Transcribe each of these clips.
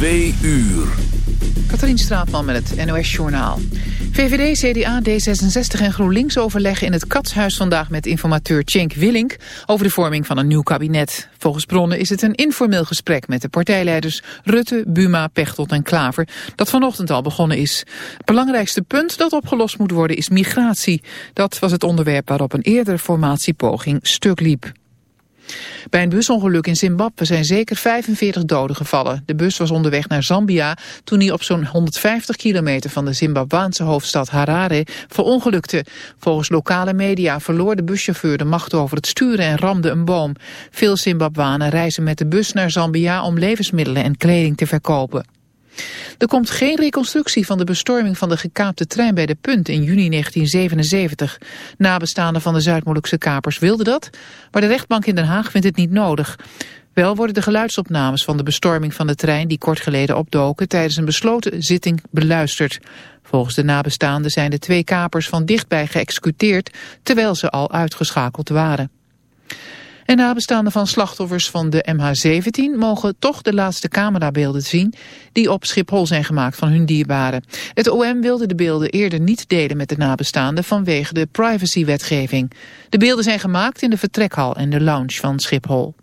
2 uur. Katrien Straatman met het NOS-journaal. VVD, CDA, D66 en GroenLinks overleggen in het Katshuis vandaag met informateur Cenk Willink over de vorming van een nieuw kabinet. Volgens bronnen is het een informeel gesprek met de partijleiders Rutte, Buma, Pechtold en Klaver dat vanochtend al begonnen is. Het belangrijkste punt dat opgelost moet worden is migratie. Dat was het onderwerp waarop een eerdere formatiepoging stuk liep. Bij een busongeluk in Zimbabwe zijn zeker 45 doden gevallen. De bus was onderweg naar Zambia toen hij op zo'n 150 kilometer van de Zimbabwaanse hoofdstad Harare verongelukte. Volgens lokale media verloor de buschauffeur de macht over het sturen en ramde een boom. Veel Zimbabwanen reizen met de bus naar Zambia om levensmiddelen en kleding te verkopen. Er komt geen reconstructie van de bestorming van de gekaapte trein bij de Punt in juni 1977. Nabestaanden van de Zuid-Molukse kapers wilden dat, maar de rechtbank in Den Haag vindt het niet nodig. Wel worden de geluidsopnames van de bestorming van de trein die kort geleden opdoken tijdens een besloten zitting beluisterd. Volgens de nabestaanden zijn de twee kapers van dichtbij geëxecuteerd terwijl ze al uitgeschakeld waren. En nabestaanden van slachtoffers van de MH17 mogen toch de laatste camerabeelden zien die op Schiphol zijn gemaakt van hun dierbaren. Het OM wilde de beelden eerder niet delen met de nabestaanden vanwege de privacywetgeving. De beelden zijn gemaakt in de vertrekhal en de lounge van Schiphol.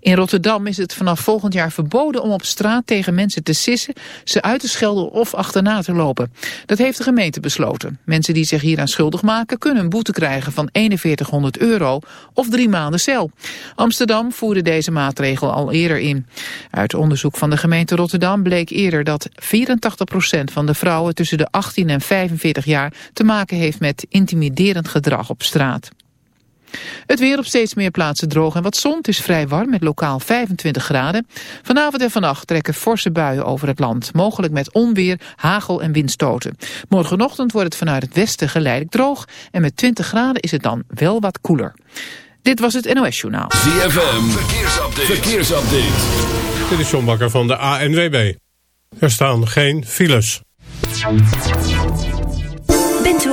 In Rotterdam is het vanaf volgend jaar verboden om op straat tegen mensen te sissen, ze uit te schelden of achterna te lopen. Dat heeft de gemeente besloten. Mensen die zich hieraan schuldig maken kunnen een boete krijgen van 4100 euro of drie maanden cel. Amsterdam voerde deze maatregel al eerder in. Uit onderzoek van de gemeente Rotterdam bleek eerder dat 84% van de vrouwen tussen de 18 en 45 jaar te maken heeft met intimiderend gedrag op straat. Het weer op steeds meer plaatsen droog en wat zon. Het is vrij warm met lokaal 25 graden. Vanavond en vannacht trekken forse buien over het land. Mogelijk met onweer, hagel en windstoten. Morgenochtend wordt het vanuit het westen geleidelijk droog. En met 20 graden is het dan wel wat koeler. Dit was het NOS Journaal. ZFM, verkeersupdate. verkeersupdate. Dit is John Bakker van de ANWB. Er staan geen files.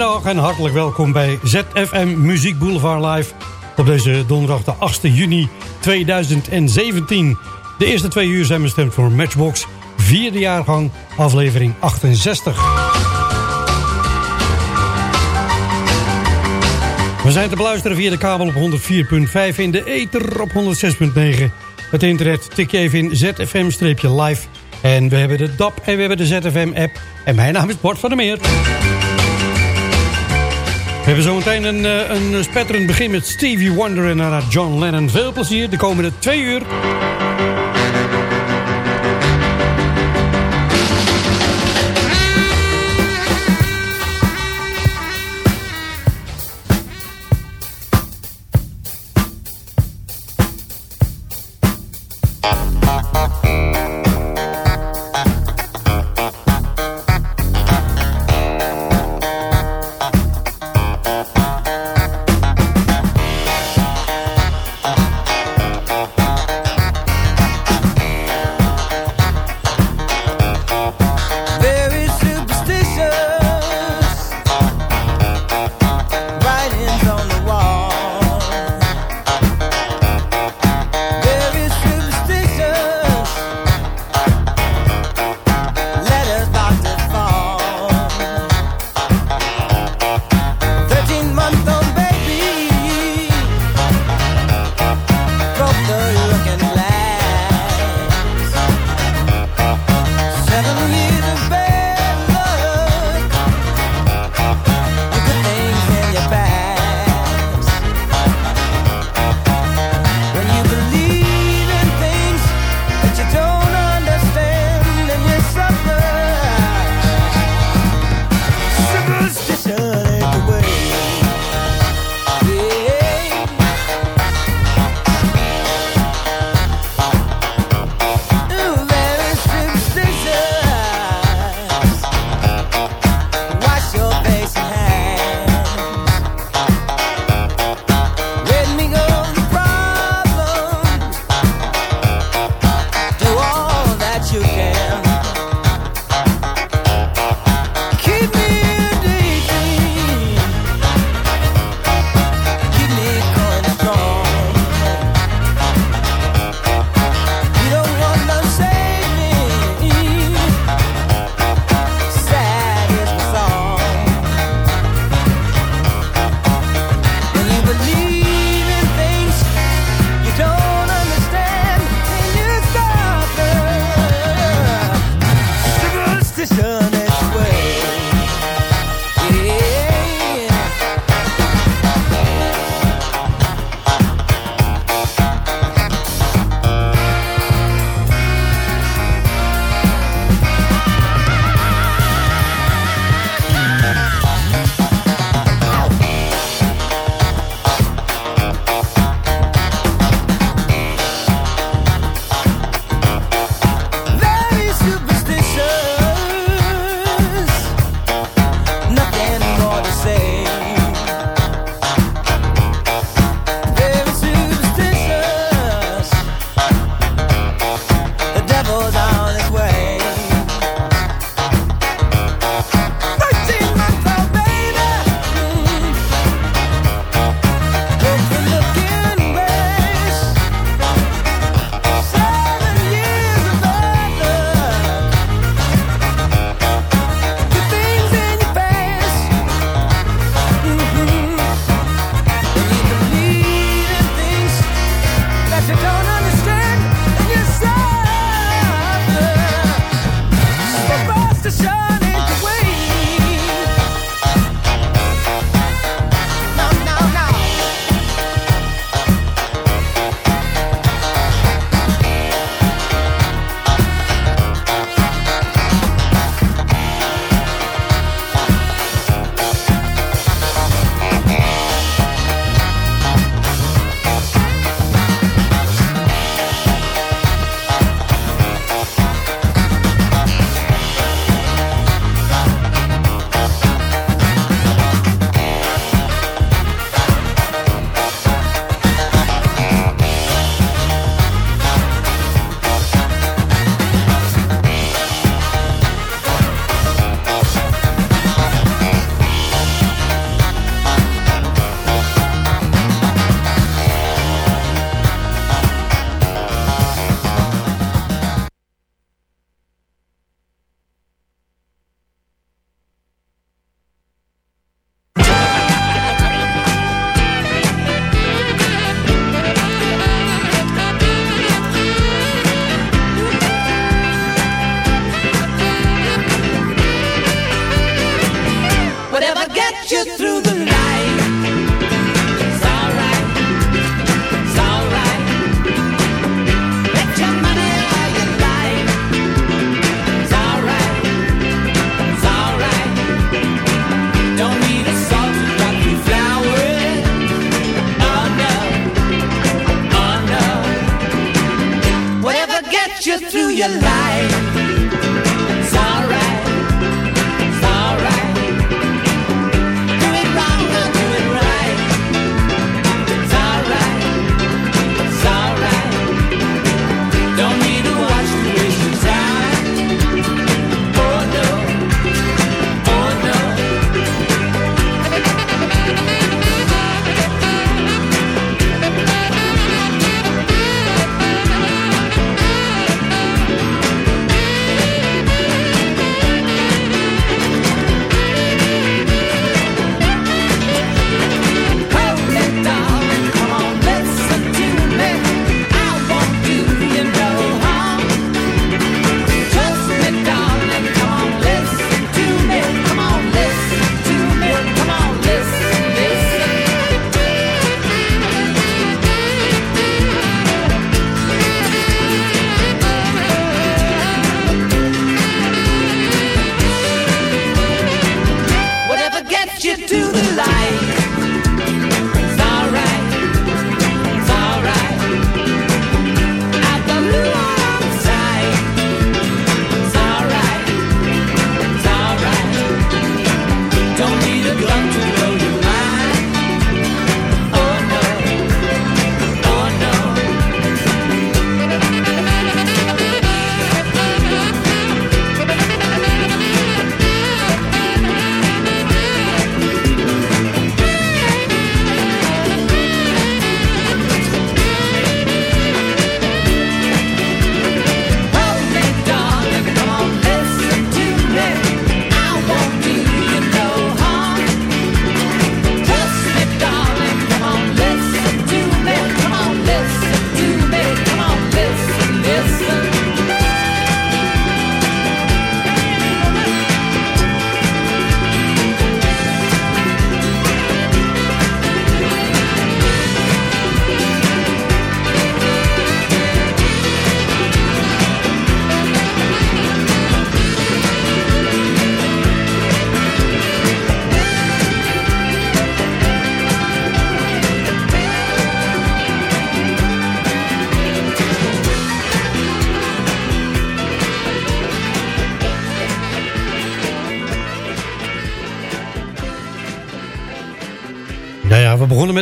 Goedemiddag en hartelijk welkom bij ZFM Muziek Boulevard Live op deze donderdag de 8 juni 2017. De eerste twee uur zijn bestemd voor Matchbox, vierde jaargang, aflevering 68. We zijn te beluisteren via de kabel op 104.5 in de ether op 106.9. Het internet tik je even in ZFM-live. En we hebben de DAP en we hebben de ZFM-app. En mijn naam is Bart van der Meer. Hebben zometeen een, eh, een spetterend begin met Stevie Wonder en John Lennon. Veel plezier de komende twee uur.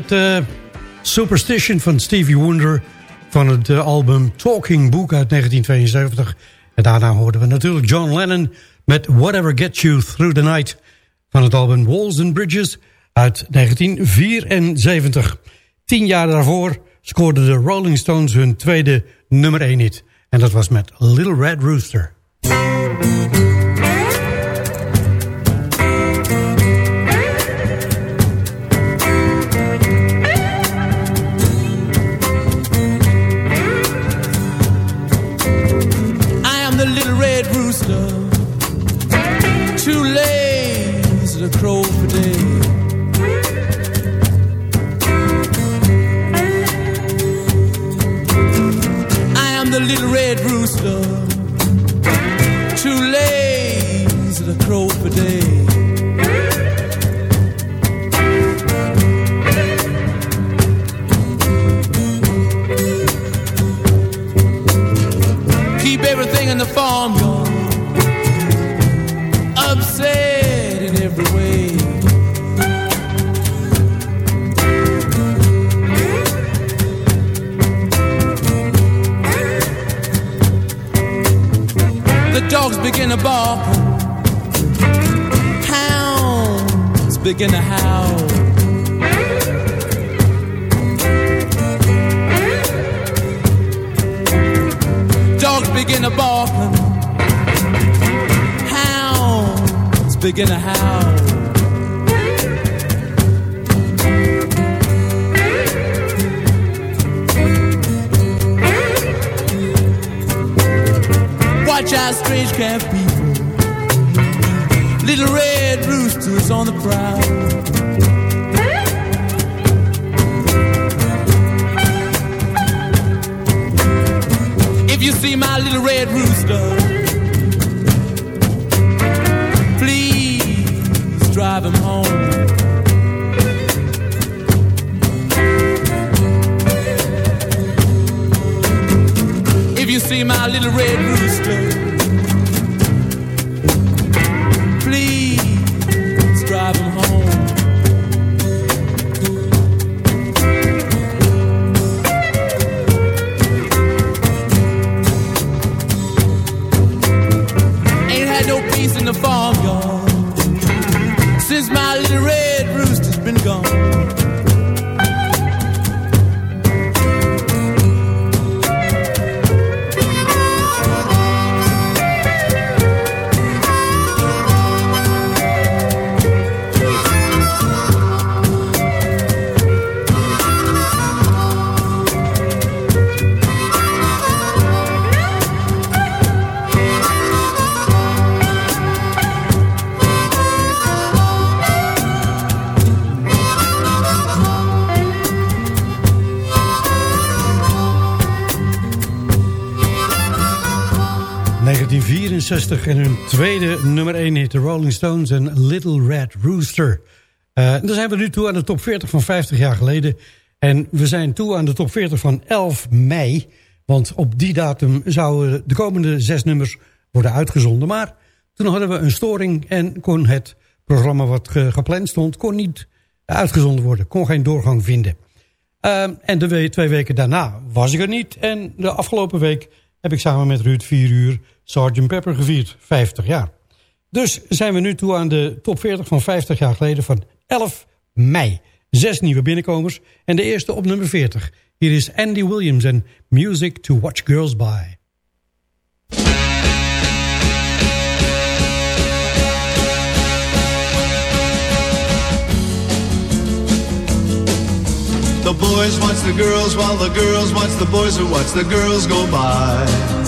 Met uh, Superstition van Stevie Wonder... van het uh, album Talking Book uit 1972. En daarna hoorden we natuurlijk John Lennon... met Whatever Gets You Through the Night... van het album Walls and Bridges uit 1974. Tien jaar daarvoor scoorden de Rolling Stones hun tweede nummer 1 hit. En dat was met Little Red Rooster. Begin to howl. Dogs begin to bark. Hounds begin to howl. Watch out, strange people. Little red roosters on the prowl. If you see my little red rooster, en hun tweede nummer 1 hit, de Rolling Stones en Little Red Rooster. Uh, dan zijn we nu toe aan de top 40 van 50 jaar geleden. En we zijn toe aan de top 40 van 11 mei. Want op die datum zouden de komende zes nummers worden uitgezonden. Maar toen hadden we een storing en kon het programma wat gepland stond... kon niet uitgezonden worden, kon geen doorgang vinden. Uh, en de twee weken daarna was ik er niet. En de afgelopen week heb ik samen met Ruud 4 uur Sgt. Pepper gevierd, 50 jaar. Dus zijn we nu toe aan de top 40 van 50 jaar geleden van 11 mei. Zes nieuwe binnenkomers en de eerste op nummer 40. Hier is Andy Williams en Music to Watch Girls By. The boys watch the girls while the girls watch the boys who watch the girls go by.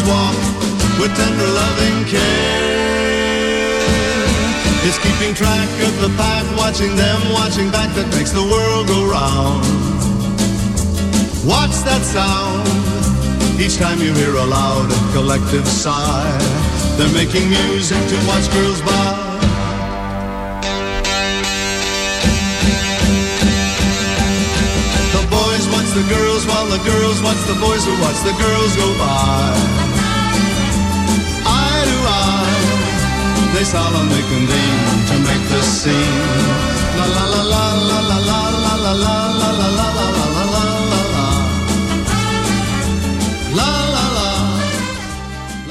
Girls walk with tender loving care. It's keeping track of the pack, watching them, watching back that makes the world go round. What's that sound? Each time you hear a loud and collective sigh, they're making music to watch girls by. The boys watch the girls while the girls watch the boys who watch the girls go by. They solemnly convene to make the scene. La la la la la la la la la la la la la la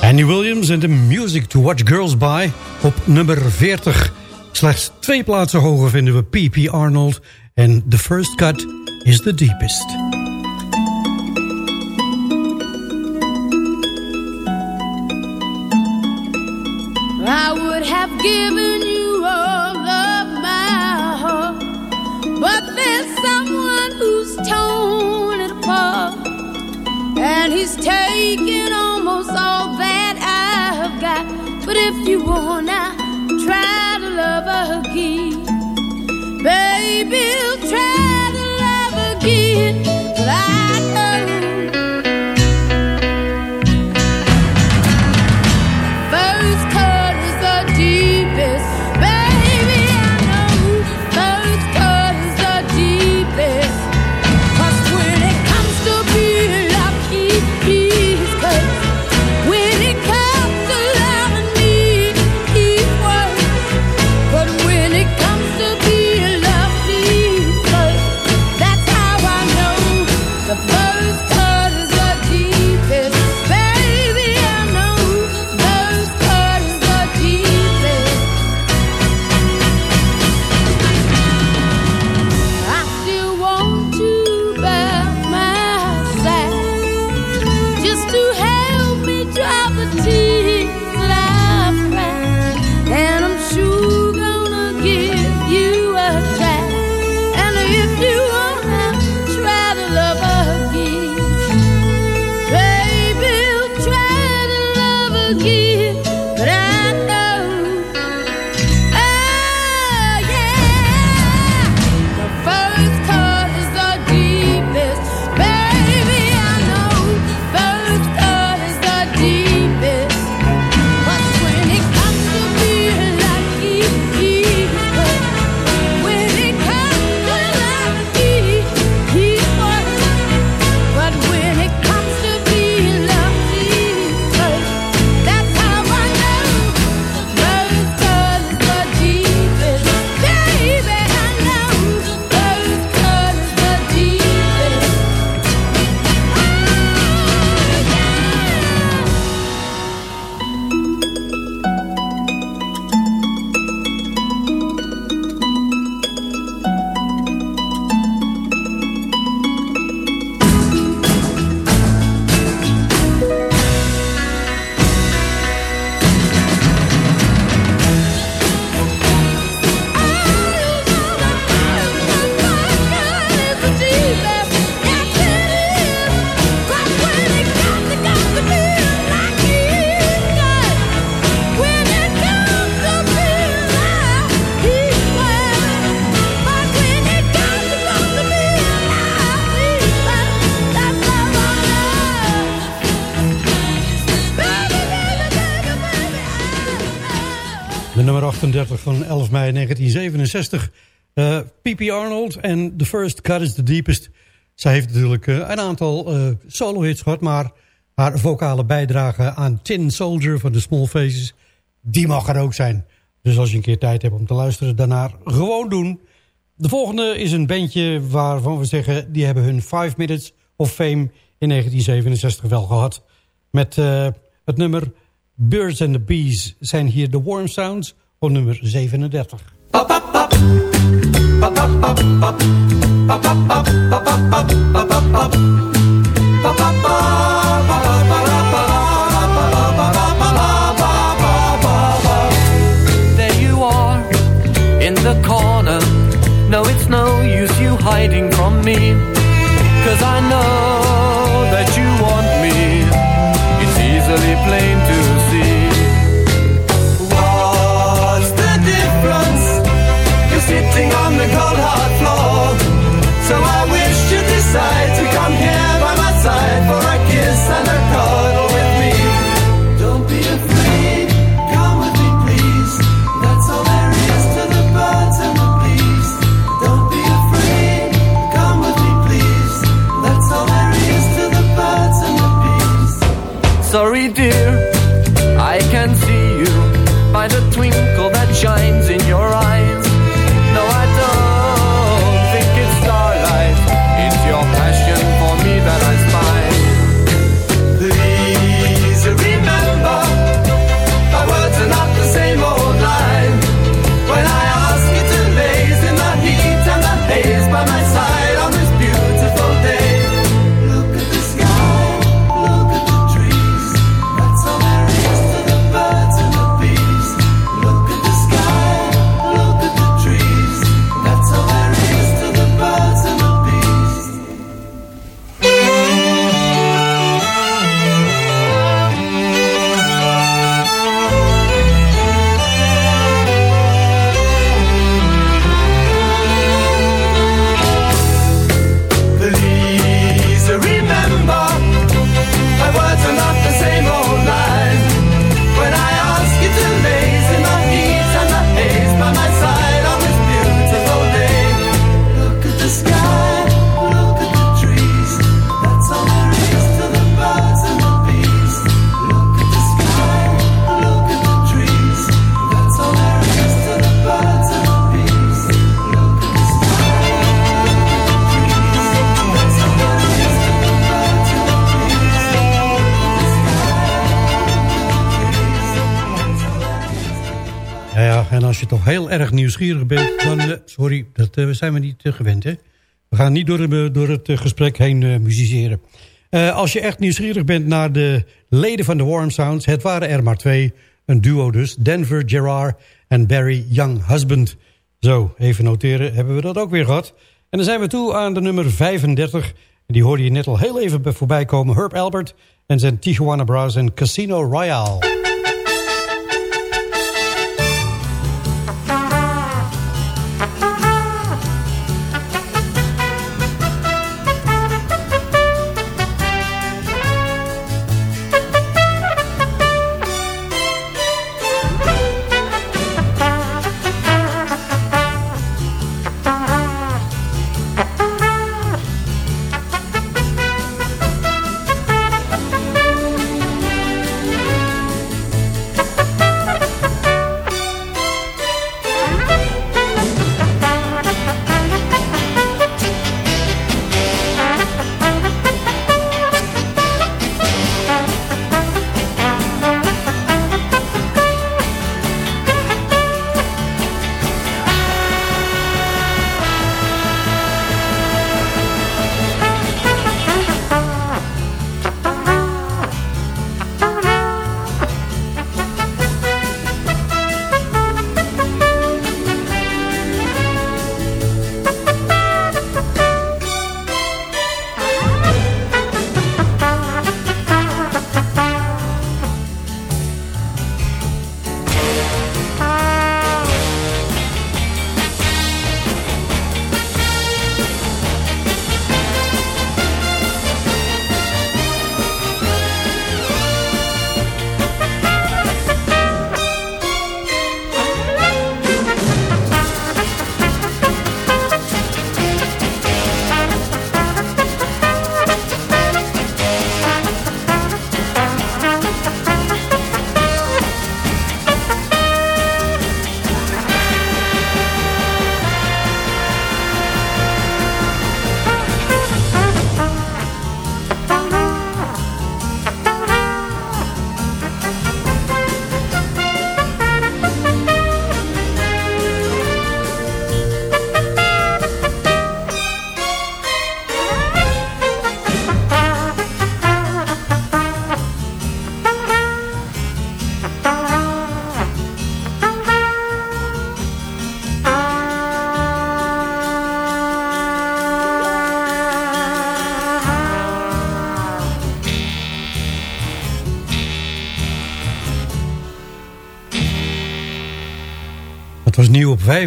Annie Williams en de Music to Watch Girls By op nummer 40. Slechts twee plaatsen hoger vinden we P.P. Arnold en The First Cut is the Deepest. Have given you all of my heart, but there's someone who's torn it apart, and he's almost all that I've got. But if you wanna try to love again, baby. 38 van 11 mei 1967. Uh, P.P. Arnold en The First Cut is the Deepest. Zij heeft natuurlijk uh, een aantal uh, solo-hits gehad... maar haar vocale bijdrage aan Tin Soldier van de Small Faces... die mag er ook zijn. Dus als je een keer tijd hebt om te luisteren, daarnaar gewoon doen. De volgende is een bandje waarvan we zeggen... die hebben hun 5 Minutes of Fame in 1967 wel gehad. Met het nummer Birds and the Bees zijn hier de Warm Sounds op nummer 37. There you are, in the corner. No, it's no use you hiding from me. Cause I know nieuwsgierig bent... dan, uh, sorry, dat uh, zijn we niet uh, gewend, hè? We gaan niet door, door het gesprek heen musiceren. als je echt nieuwsgierig bent naar de leden van de Warm Sounds... het waren er maar twee, een duo dus. Denver Gerard en Barry Young Husband. Zo, even noteren, hebben we dat ook weer gehad. En dan zijn we toe aan de nummer 35. Die hoorde je net al heel even voorbij komen. Herb Albert en zijn Tijuana Brass en Casino Royale.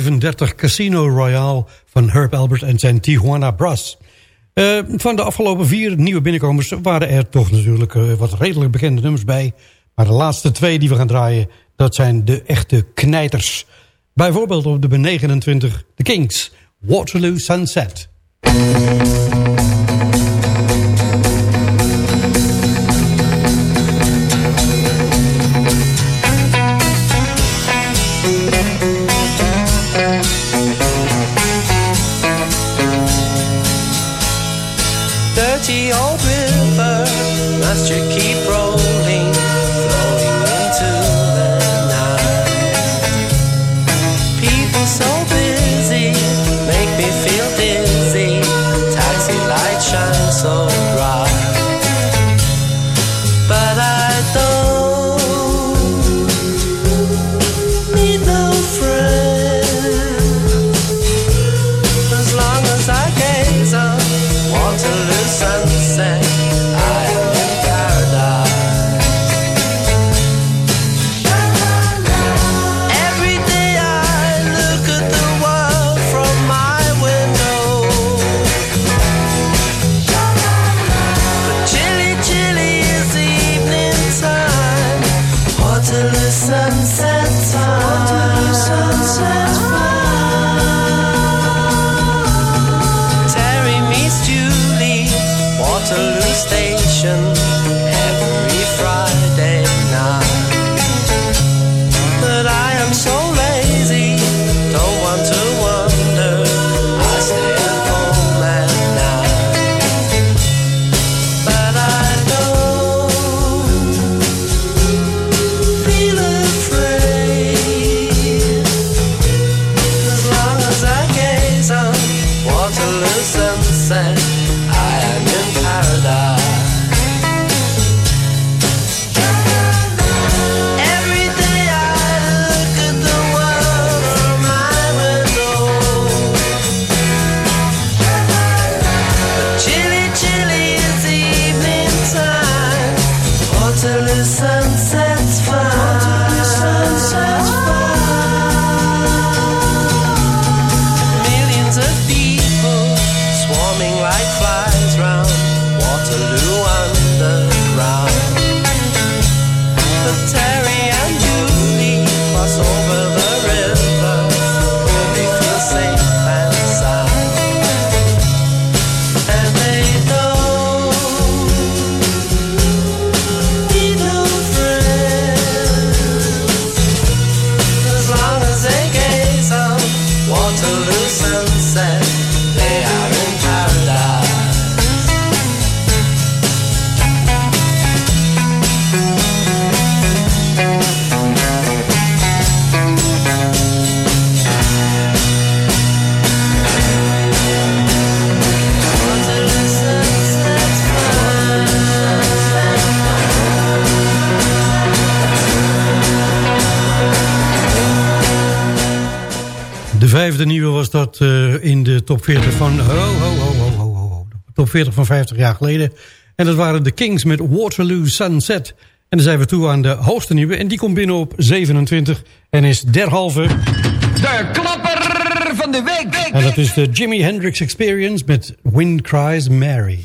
35 Casino Royale van Herb Albert en zijn Tijuana Brass. Uh, van de afgelopen vier nieuwe binnenkomers waren er toch natuurlijk uh, wat redelijk bekende nummers bij. Maar de laatste twee die we gaan draaien, dat zijn de echte knijters. Bijvoorbeeld op de 29 The Kings, Waterloo Sunset. Was dat uh, in de top 40 van... Ho, ho, ho, ho, ho, ho, top 40 van 50 jaar geleden. En dat waren de Kings met Waterloo Sunset. En dan zijn we toe aan de hoogste nieuwe. En die komt binnen op 27 en is derhalve... De klapper van de week. En dat is de Jimi Hendrix Experience met Wind Cries Mary.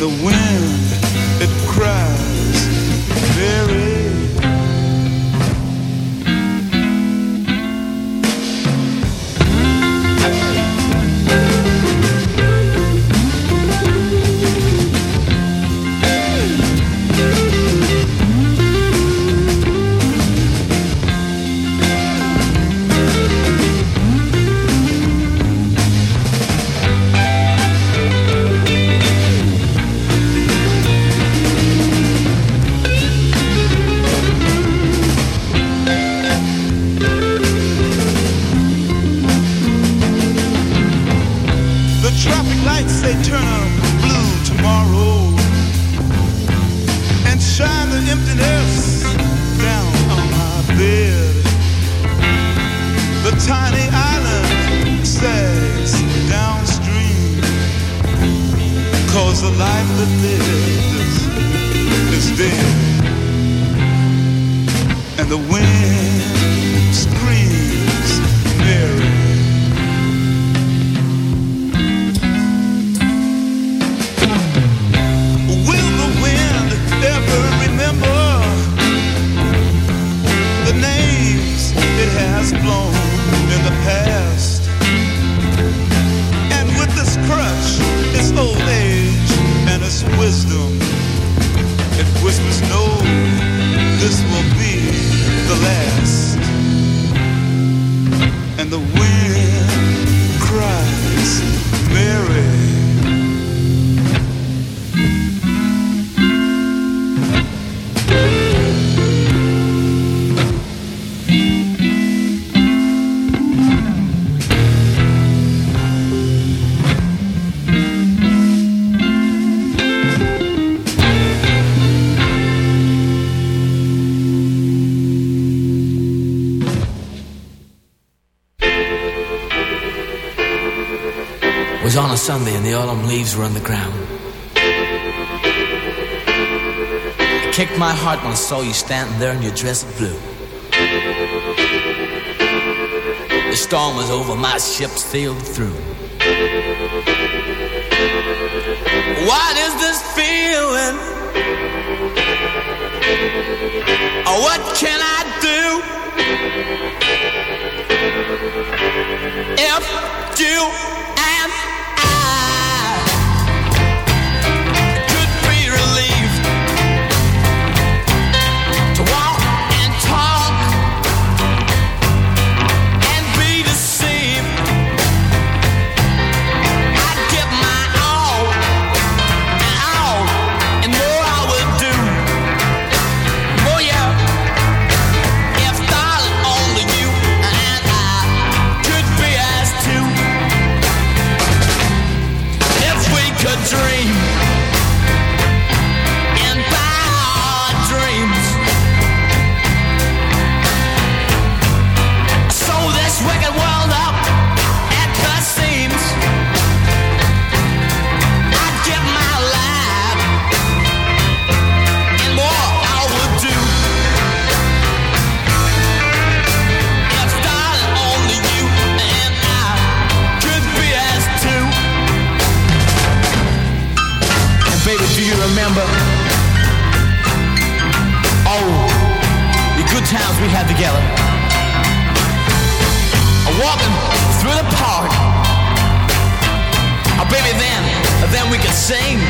the wind. Sunday and the autumn leaves were on the ground. It kicked my heart when I saw you standing there in your dress of blue. The storm was over, my ship sailed through. What is this feeling? Oh, what can I do? If you Do you remember? Oh, the good times we had together. I'm walking through the park. Oh, baby, then, then we could sing.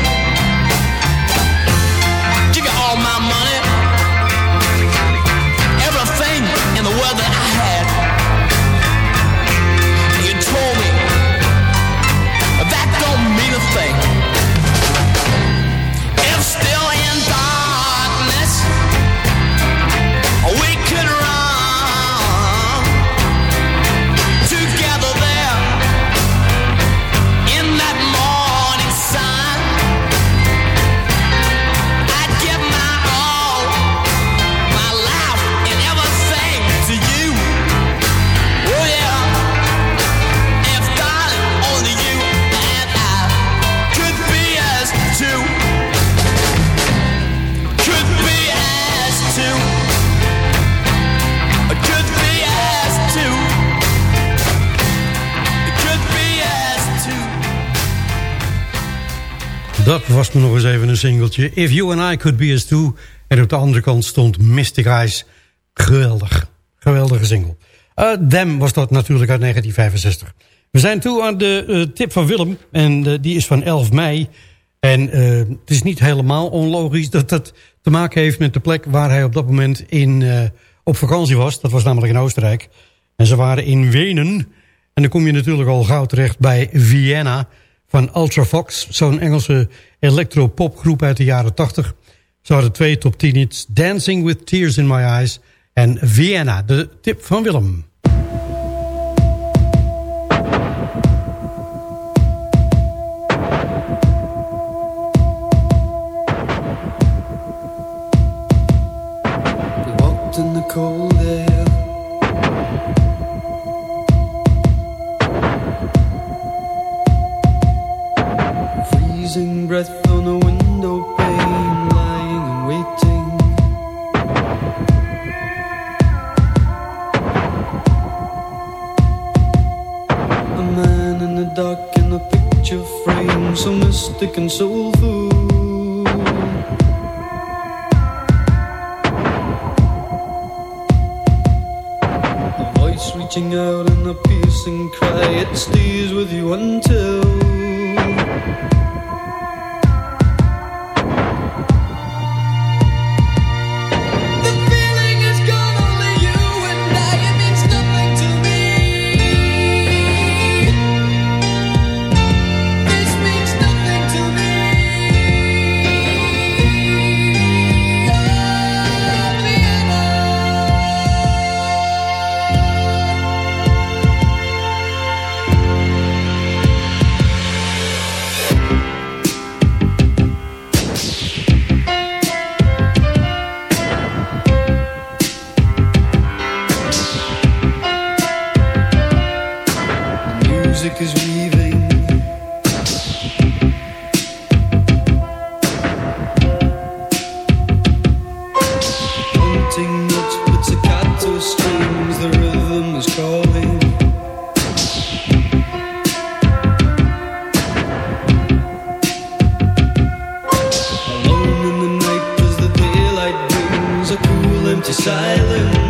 Give you all my money, everything in the world that I had. Dat was me nog eens even een singeltje. If You and I Could Be As Two. En op de andere kant stond Mystic Eyes. Geweldig. Geweldige single. Uh, was dat natuurlijk uit 1965. We zijn toe aan de uh, tip van Willem. En uh, die is van 11 mei. En het is niet helemaal onlogisch dat dat te maken heeft met de plek... waar hij op dat moment in, op vakantie was. Dat was namelijk in Oostenrijk. En ze waren in Wenen. En dan kom je natuurlijk al gauw terecht bij Vienna van Ultravox. Zo'n Engelse electro-popgroep uit de jaren 80. Ze hadden twee top 10 hits. Dancing with Tears in My Eyes en Vienna. De tip van Willem. silent.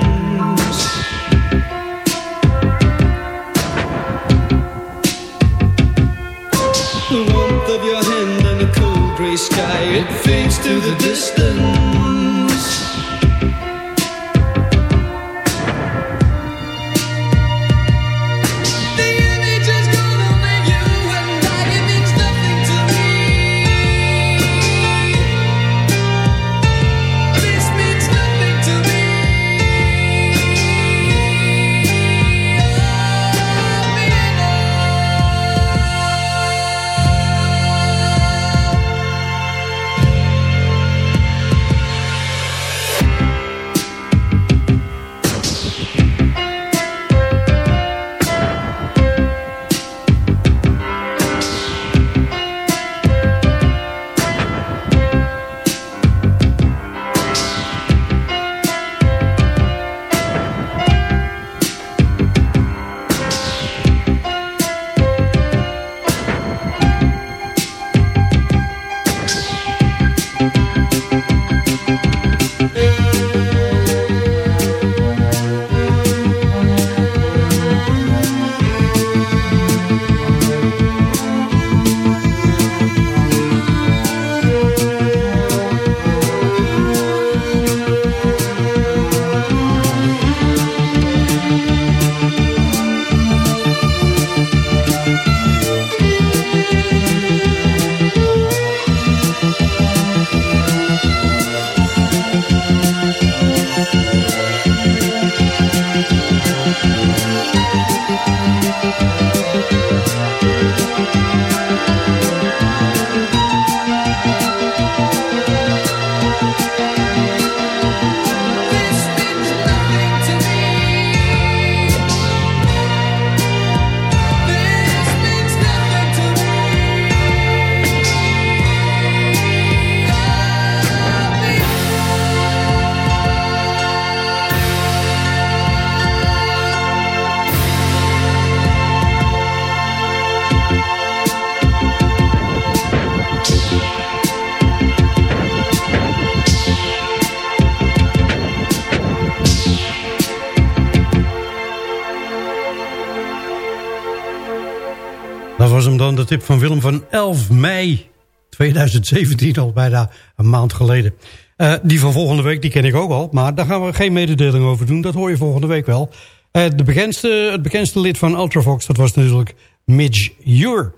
Tip van Willem van 11 mei 2017, al bijna een maand geleden. Uh, die van volgende week, die ken ik ook al. Maar daar gaan we geen mededeling over doen. Dat hoor je volgende week wel. Uh, de bekendste, het bekendste lid van Ultravox, dat was natuurlijk Midge Ure.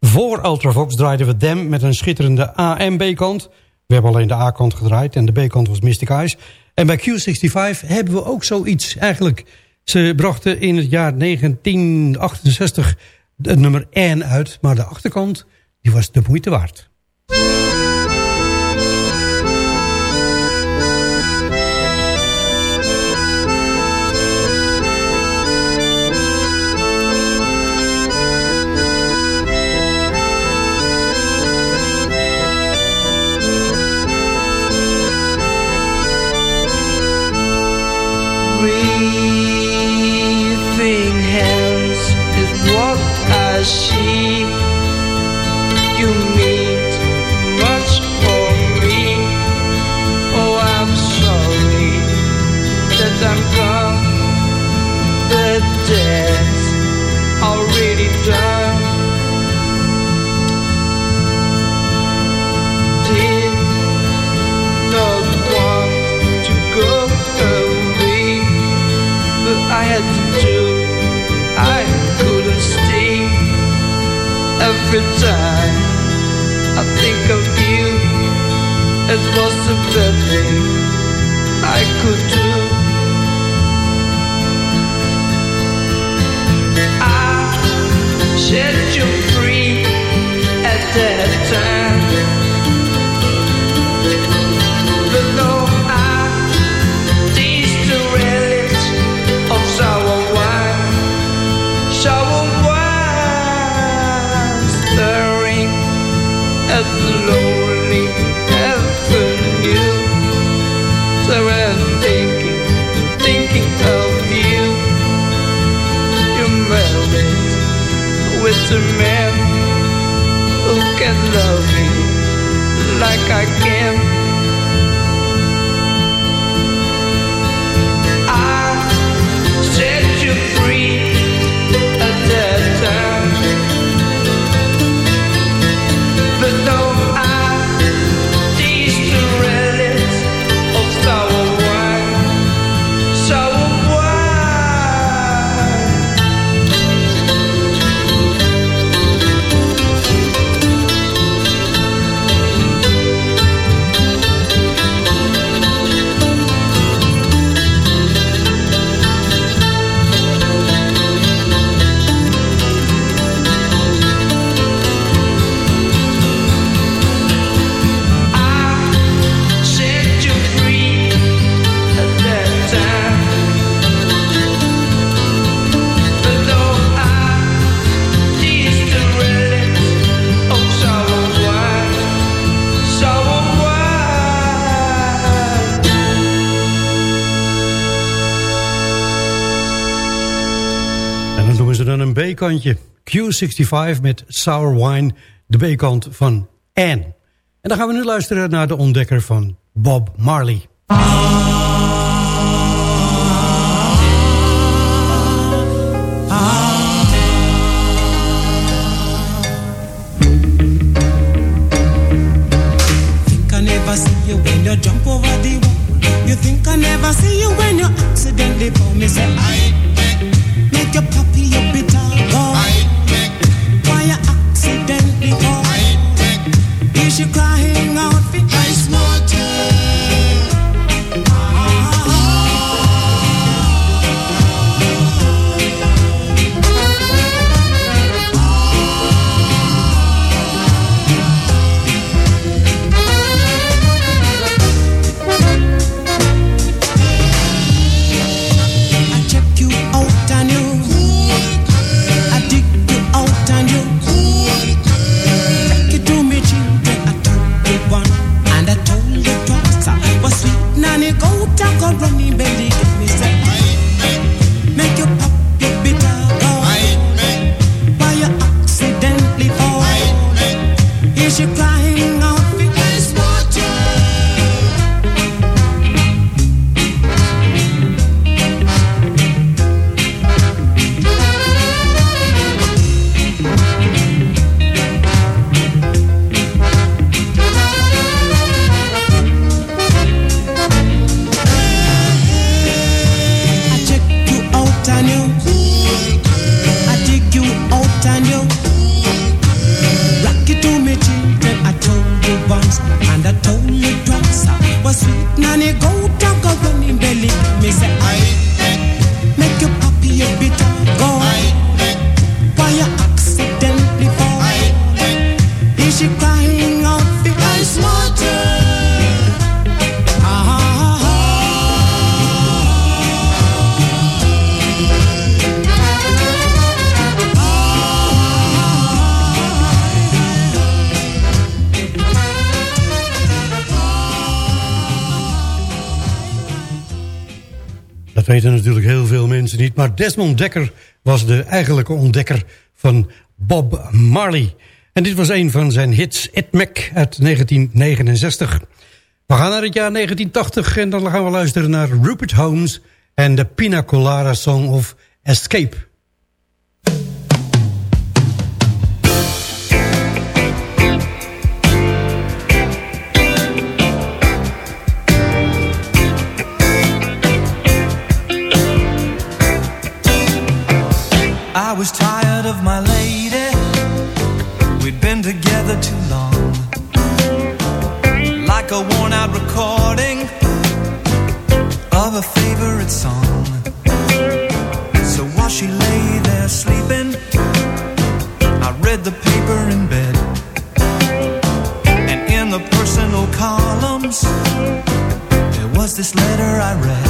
Voor Ultravox draaiden we Dem met een schitterende A- en B-kant. We hebben alleen de A-kant gedraaid en de B-kant was Mystic Eyes. En bij Q65 hebben we ook zoiets eigenlijk. Ze brachten in het jaar 1968 het nummer N uit, maar de achterkant die was de moeite waard. It was the best thing I could do. B-kantje. Q65 met Sour Wine, de B-kant van Anne. En dan gaan we nu luisteren naar de ontdekker van Bob Marley. see you when you jump over the wall. You think I never see you when you accidentally fall. Me say I make your puppy You cry. Desmond Dekker was de eigenlijke ontdekker van Bob Marley. En dit was een van zijn hits, It Mac uit 1969. We gaan naar het jaar 1980 en dan gaan we luisteren naar Rupert Holmes... en de Pina Colada Song of Escape. that song. So while she lay there sleeping, I read the paper in bed. And in the personal columns, there was this letter I read.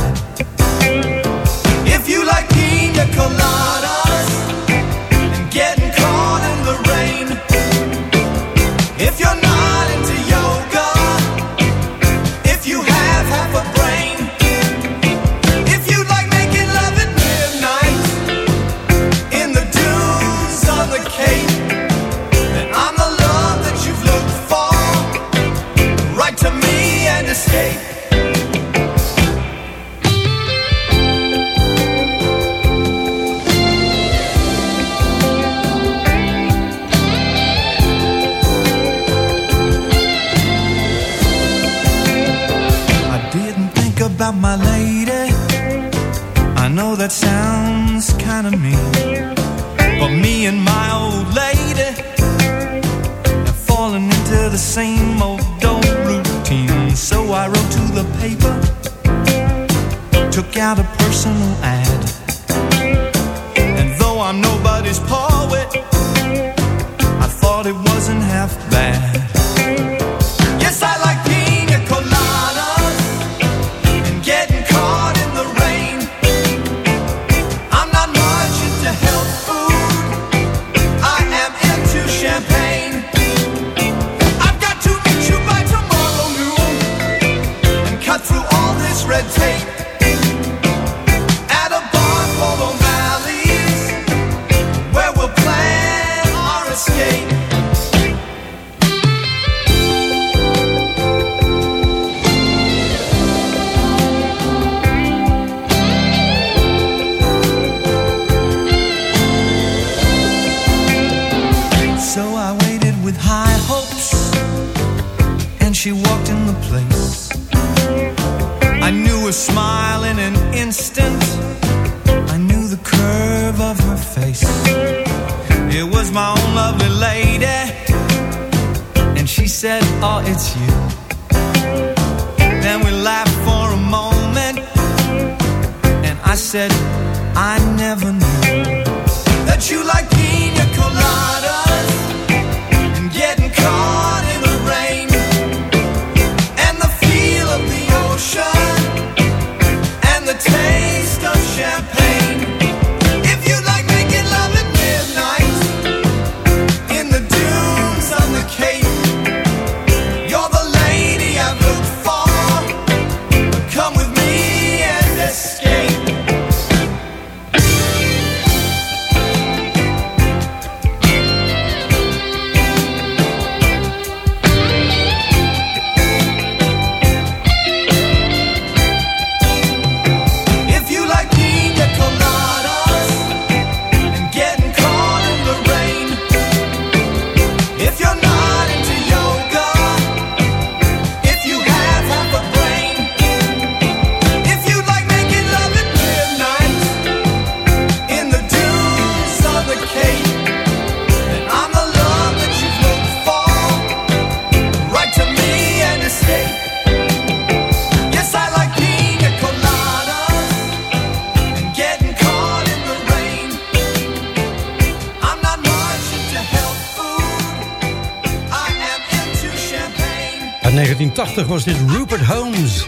it's you. 1980 was dit Rupert Holmes.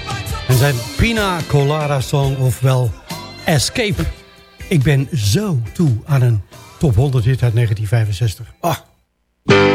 En zijn Pina Colada song, ofwel Escape. Ik ben zo toe aan een top 100 hit uit 1965. Ah.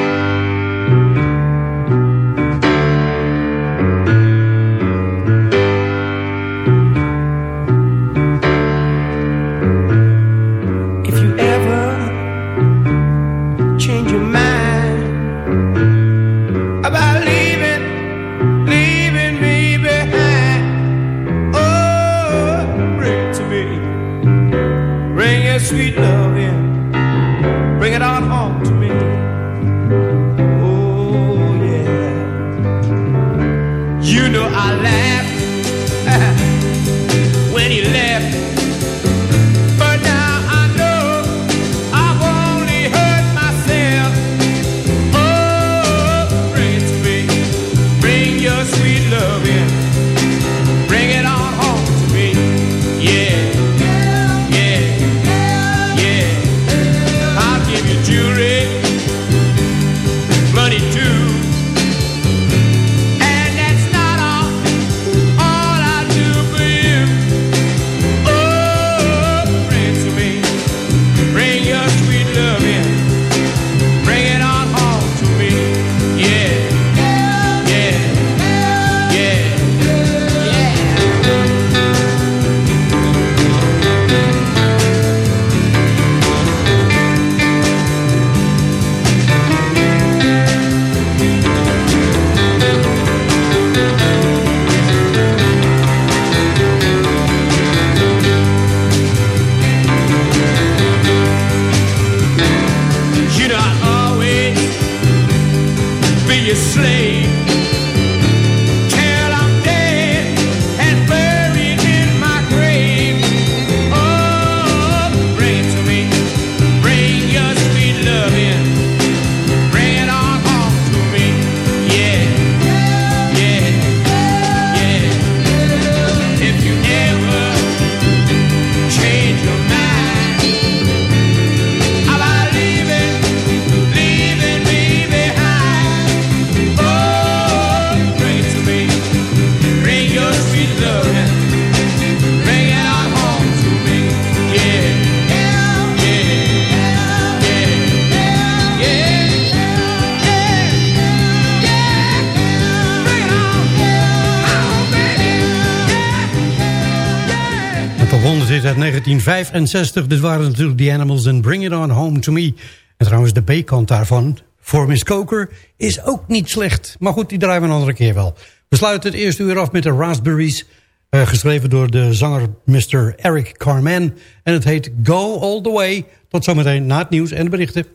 65. Dit waren natuurlijk The Animals en Bring It On Home To Me. En trouwens de B-kant daarvan, voor Miss Coker, is ook niet slecht. Maar goed, die draaien we een andere keer wel. We sluiten het eerste uur af met de Raspberries... Eh, geschreven door de zanger Mr. Eric Carman. En het heet Go All The Way. Tot zometeen na het nieuws en de berichten.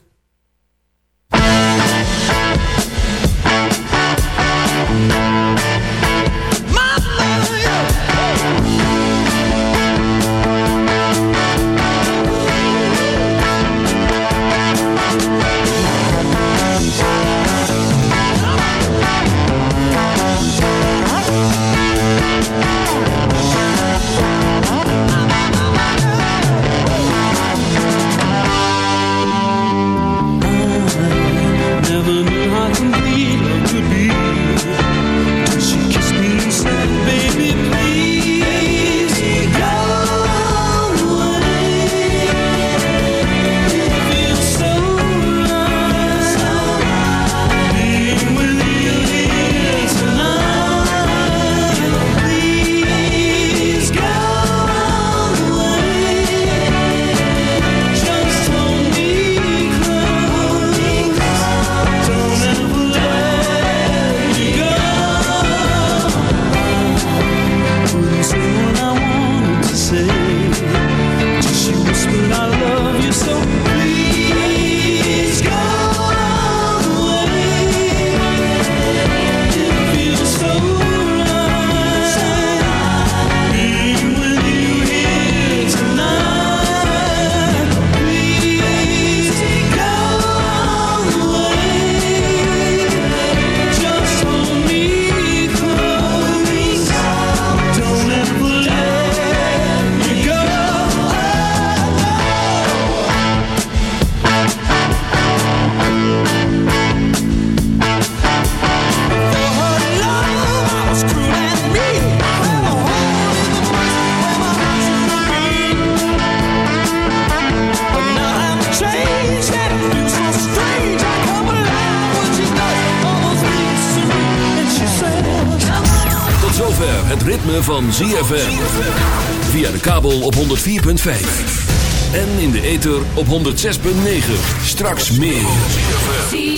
106.9. Straks meer.